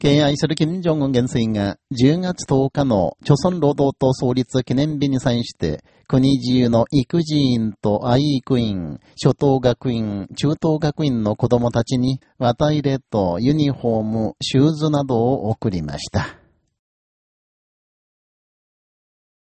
敬愛する金正恩元帥が10月10日の朝鮮労働党創立記念日に際して、国自由の育児院と愛育院、初等学院、中等学院の子供たちに、綿入れとユニフォーム、シューズなどを贈りました。